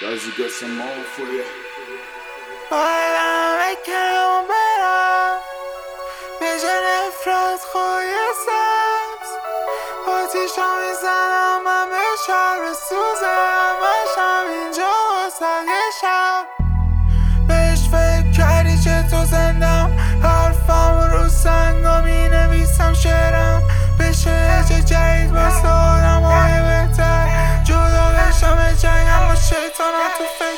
Guys, you got some more for you. Why I coming out? I'm not sure what I'm. I'm not sure what to find